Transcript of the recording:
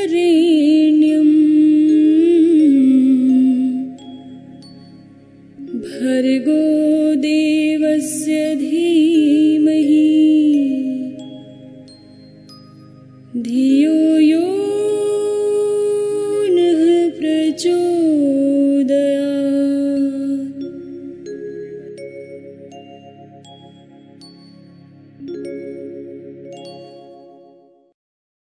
तत्सवितुर्वरेण्यम् भर्गो देवस्य धियो यो नः प्रचोदया